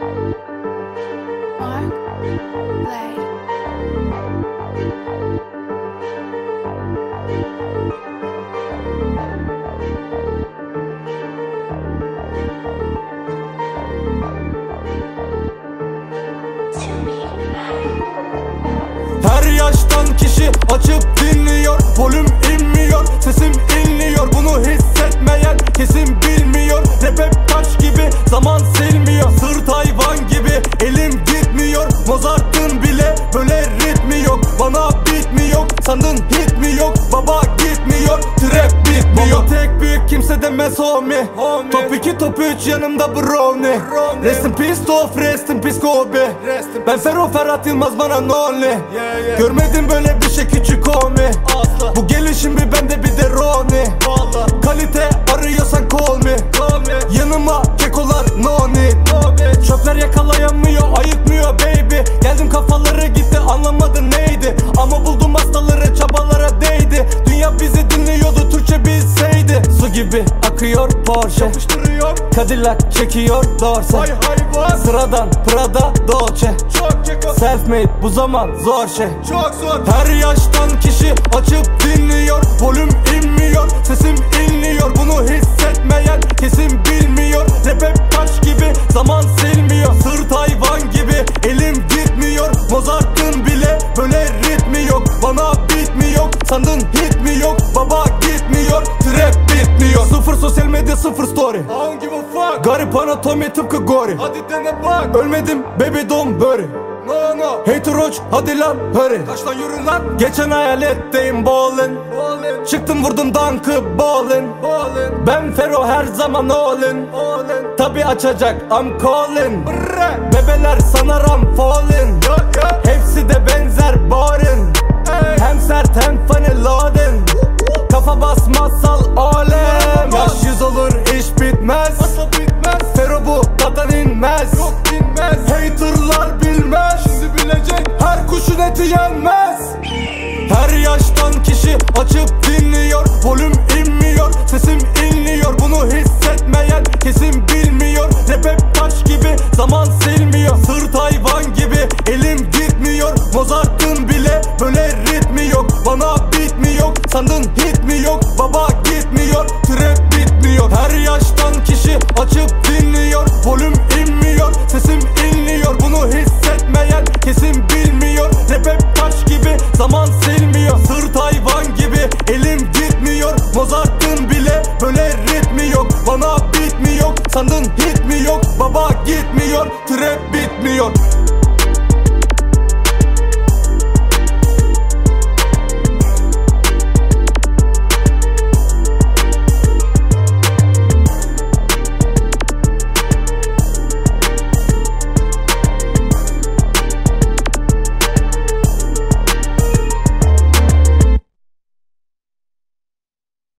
Her yaştan kişi açıp dinliyor. Volüm inmiyor sesim inliyor. Bunu elim gitmiyor. Mozart'ın bile böyle ritmi yok. Bana beat mi yok? Sandın hit mi yok? Baba gitmiyor. Trap bitmiyor Baba tek büyük kimse demez homie, Top 2 top 3 yanımda brownie. Rest in peace Tof rest in peace Kobe. Ben Ferro Ferhat Yılmaz bana no only. Görmedim böyle bir gibi akıyor Porsche. Yapıştırıyor. Cadillac çekiyor Dorse. Vay hayvan Sıradan Prada Dolce. Çok keko. Self made bu zaman zor şey. Çok zor. Her yaştan kişi açıp dinliyor. Volüm inmiyor Sesim inliyor. Bunu hissetmeyen kesin bilmiyor. Rap hep taş gibi zaman silmiyor. Sırt hayvan gibi elim gitmiyor. Mozart'ın bile böyle ritmi yok. Bana mi yok? Sandın hit mi yok? Baba gitmiyor Sıfır sosyal medya sıfır story. I don't give a fuck? Garip anatomi tıpkı gori Hadi dene bak. Ölmedim baby don't worry. No no. Hater roach hadi lan hurry. Kaç lan yürü lan. Geçen hayaletteyim ballin. Ballin. Çıktım vurdum dankı ballin. Ballin. Ben Fero her zaman allin. Allin. Tabi açacak I'm calling Bebeler sanar I'm falling Hepsi de benzer boring Hem sert hem funny loading Kafa basmazsal alem tadan inmez Yok inmez Haterlar bilmez. Şimdi bilecek. Her kuşun eti yenmez. Her yaştan kişi açıp dinliyor. Volüm inmiyor. Sesim Yok Baba gitmiyor trap bitmiyor